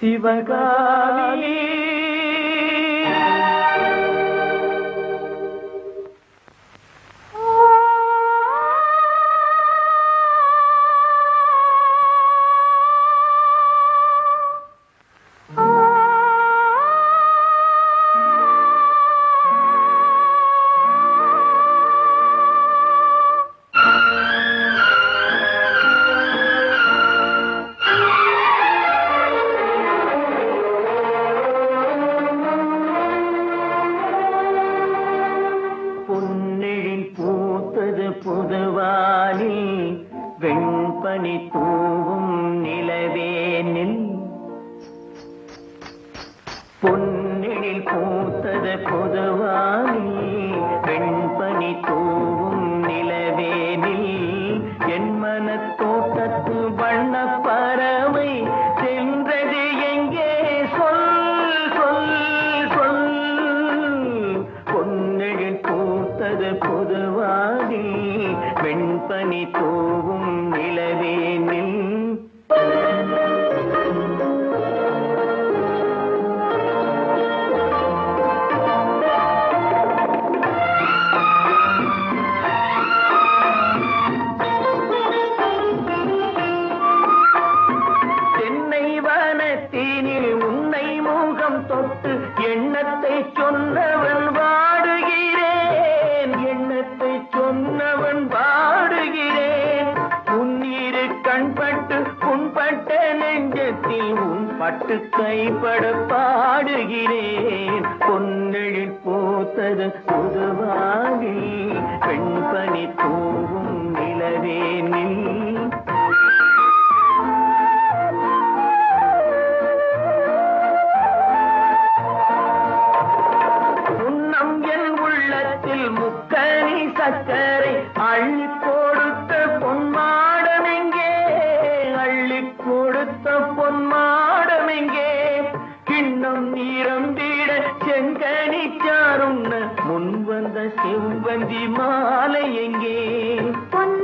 சிவகாமி. பொன்னெழில் பூத்தது புது வனத்தீனில் உன்னை மூகம் தொட்டு எண்ணத்தை சொன்னவன் வாடுகிறேன். எண்ணத்தை சொன்னவன் வாடுகிறேன். உன்னீரு கண்பட்டு புண்பட்ட நெஞ்சத்தில் உன் பட்டு கைப்பட பாடுகிறேன். பொன்னெழில் போத்தது புதுவாகி சக்கரை அள்ளி கொடுத்த பொன்மாடம் எங்கே? அள்ளி கொடுத்த பொன்மாடம் எங்கே? கிண்ணம் நீரம் தீட செங்கனி முன் வந்த செவ்வந்தி மாலை எங்கே? பொன்